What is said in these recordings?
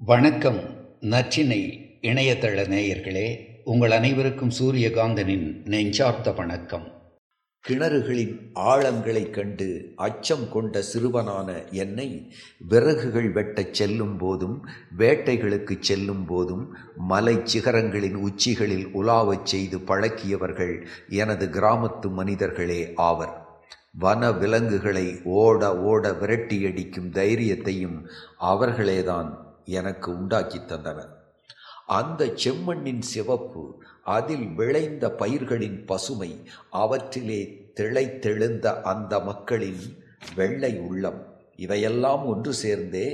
வணக்கம் நற்றினை இணையதள நேயர்களே உங்கள் அனைவருக்கும் சூரியகாந்தனின் நெஞ்சார்த்த வணக்கம். கிணறுகளின் ஆழங்களைக் கண்டு அச்சம் கொண்ட சிறுவனான என்னை விறகுகள் வெட்டச் செல்லும் போதும் வேட்டைகளுக்கு செல்லும் போதும் மலை சிகரங்களின் உச்சிகளில் உலாவச் செய்து பழக்கியவர்கள் எனது கிராமத்து மனிதர்களே ஆவர். வன விலங்குகளை ஓட ஓட விரட்டியடிக்கும் தைரியத்தையும் அவர்களேதான் எனக்கு உண்டாக்கி தந்தனர் அந்த செம்மண்ணின் சிவப்பு அதில் விளைந்த பயிர்களின் பசுமை அவற்றிலே திளைத்தெழுந்த அந்த மக்களின் வெள்ளை உள்ளம். இவையெல்லாம் ஒன்று சேர்ந்தே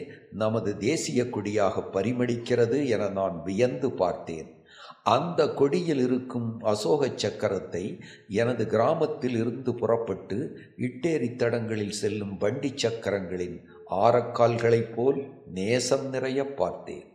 நமது தேசிய கொடியாக பரிமளிக்கிறது என நான் வியந்து பார்த்தேன். அந்த கொடியில் இருக்கும் அசோக சக்கரத்தை எனது கிராமத்தில் இருந்து புறப்பட்டு இட்டேரி தடங்களில் செல்லும் வண்டி சக்கரங்களின் ஆரக்கால்களைப் போல் நேசம் நிறைய பார்த்தேன்.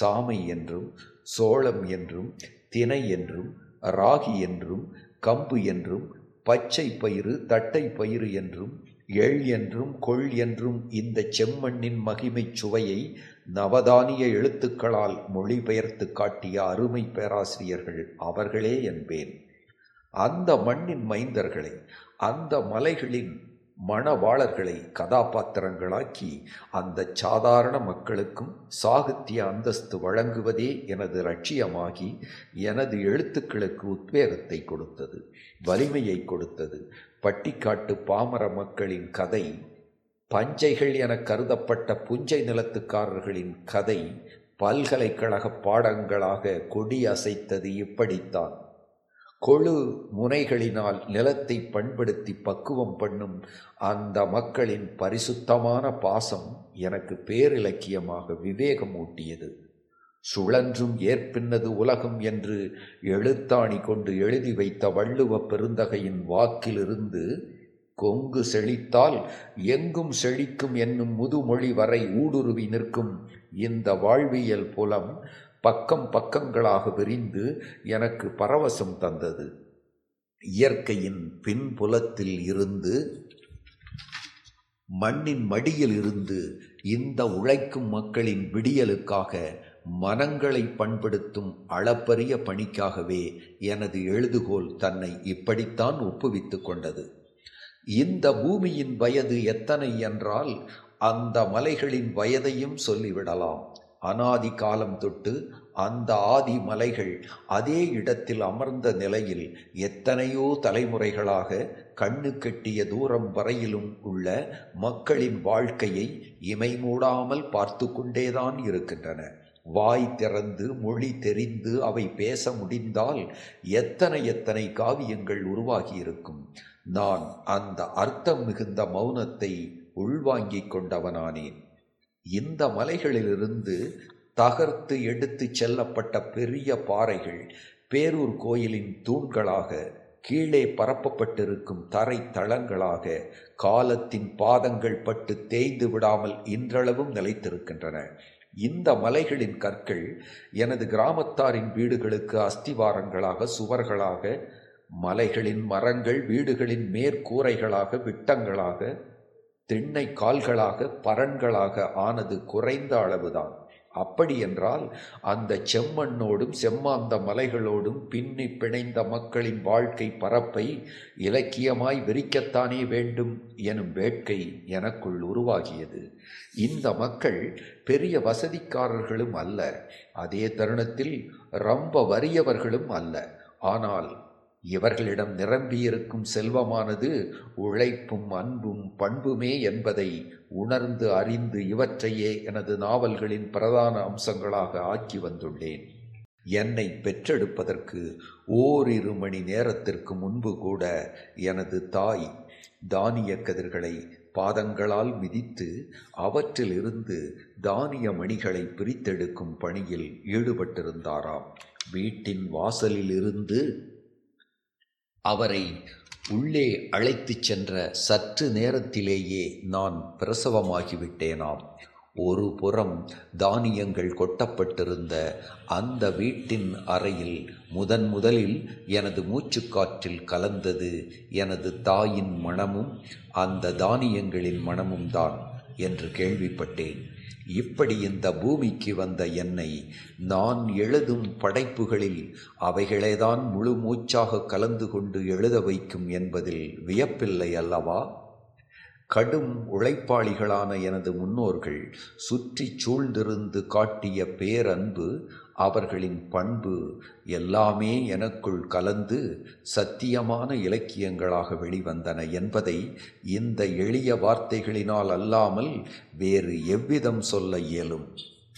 சாமை என்றும் சோளம் என்றும் தினை என்றும் ராகி என்றும் கம்பு என்றும் பச்சை பயிறு தட்டை பயிறு என்றும் எள் என்றும் கொள் என்றும் இந்த செம்மண்ணின் மகிமைச் சுவையை நவதானிய எழுத்துக்களால் மொழிபெயர்த்து காட்டிய அருமை பேராசிரியர்கள் அவர்களே என்பேன். அந்த மண்ணின் மைந்தர்களை அந்த மலைகளின் மணவாளர்களை கதாபாத்திரங்களாக்கி அந்த சாதாரண மக்களுக்கும் சாகித்ய அந்தஸ்து வழங்குவதே எனது லட்சியமாகி எனது எழுத்துக்களுக்கு உத்வேகத்தை கொடுத்தது வலிமையை கொடுத்தது. பட்டிக்காட்டு பாமர மக்களின் கதை பஞ்சைகள் என கருதப்பட்ட புஞ்சை நிலத்துக்காரர்களின் கதை பல்கலைக்கழக பாடங்களாக கொடி அசைத்தது இப்படித்தான். கொழு முனைகளினால் நிலத்தை பண்படுத்தி பக்குவம் பண்ணும் அந்த மக்களின் பரிசுத்தமான பாசம் எனக்கு பேரிலக்கியமாக விவேகம் ஊட்டியது. சுழன்றும் ஏற்பின்னது உலகம் என்று எழுத்தாணி கொண்டு எழுதி வைத்த வள்ளுவ பெருந்தகையின் வாக்கிலிருந்து கொங்கு செழித்தால் எங்கும் செழிக்கும் என்னும் முதுமொழி வரை ஊடுருவி நிற்கும் இந்த வாழ்வியல் புலம் பக்கம் பக்கங்களாக விரிந்து எனக்கு பரவசம் தந்தது. இயற்கையின் பின்புலத்தில் இருந்து மண்ணின் மடியில் இருந்து இந்த உழைக்கும் மக்களின் விடியலுக்காக மனங்களை பண்படுத்தும் அளப்பரிய பணிக்காகவே எனது எழுதுகோல் தன்னை இப்படித்தான் ஒப்புவித்து கொண்டது. இந்த பூமியின் வயது எத்தனை என்றால் அந்த மலைகளின் வயதையும் சொல்லிவிடலாம். அனாதி காலம் தொட்டு அந்த ஆதி மலைகள் அதே இடத்தில் அமர்ந்த நிலையில் எத்தனையோ தலைமுறைகளாக கண்ணு கெட்டிய தூரம் வரையிலும் உள்ள மக்களின் வாழ்க்கையை இமை மூடாமல் பார்த்து கொண்டேதான் இருக்கின்றன. வாய் திறந்து மொழி தெரிந்து அவை பேச முடிந்தால் எத்தனை எத்தனை காவியங்கள் உருவாகி இருக்கும் நான் அந்த அர்த்தம் மிகுந்த மௌனத்தை உள்வாங்கிக் கொண்டவனானேன். இந்த மலைகளிலிருந்து தகர்த்து எடுத்துச் செல்லப்பட்ட பெரிய பாறைகள் பேரூர் கோயிலின் தூண்களாக கீழே பரப்பப்பட்டிருக்கும் தரை தளங்களாக காலத்தின் பாதங்கள் பட்டு தேய்ந்து விடாமல் இன்றளவும் நிலைத்திருக்கின்றன. இந்த மலைகளின் கற்கள் எனது கிராமத்தாரின் வீடுகளுக்கு அஸ்திவாரங்களாக சுவர்களாக மலைகளின் மரங்கள் வீடுகளின் மேற்கூரைகளாக விட்டங்களாக திண்ணை கால்களாக பரன்களாக ஆனது குறைந்த அளவுதான். அப்படியென்றால் அந்த செம்மண்ணோடும் செம்மாந்த மலைகளோடும் பின்னி பிணைந்த மக்களின் வாழ்க்கை பரப்பை இலக்கியமாய் விரிக்கத்தானே வேண்டும் எனும் வேட்கை எனக்குள் உருவாகியது. இந்த மக்கள் பெரிய வசதிக்காரர்களும் அல்ல. அதே தருணத்தில் ரொம்ப வறியவர்களும் அல்ல. ஆனால் இவர்களிடம் நிரம்பியிருக்கும் செல்வமானது உழைப்பும் அன்பும் பண்புமே என்பதை உணர்ந்து அறிந்து இவற்றையே எனது நாவல்களின் பிரதான அம்சங்களாக ஆக்கி வந்துள்ளேன். என்னை பெற்றெடுப்பதற்கு ஓரிரு மணி நேரத்திற்கு முன்பு கூட எனது தாய் தானிய கதிர்களை பாதங்களால் மிதித்து அவற்றிலிருந்து தானிய மணிகளை பிரித்தெடுக்கும் பணியில் ஈடுபட்டிருந்தாராம். வீட்டின் வாசலிலிருந்து அவரை உள்ளே அழைத்துச் சென்ற சற்று நேரத்திலேயே நான் பிரசவமாகிவிட்டேனாம். ஒரு புறம் தானியங்கள் கொட்டப்பட்டிருந்த அந்த வீட்டின் அறையில் முதன் முதலில் எனது மூச்சுக்காற்றில் கலந்தது எனது தாயின் மனமும் அந்த தானியங்களின் மனமும் தான் என்று கேள்விப்பட்டேன். இப்படி இந்த பூமிக்கு வந்த என்னை நான் எழுதும் படைப்புகளில் அவைகளேதான் முழு மூச்சாக கலந்து கொண்டு எழுத வைக்கும் என்பதில் வியப்பில்லை அல்லவா? கடும் உழைப்பாளிகளான எனது முன்னோர்கள் சுற்றி சூழ்ந்திருந்து காட்டிய பேரன்பு அவர்களின் பண்பு எல்லாமே எனக்குள் கலந்து சத்தியமான இலக்கியங்களாக வெளிவந்தன என்பதை இந்த எளிய வார்த்தைகளினால் அல்லாமல் வேறு எவ்விதம் சொல்ல இயலும்?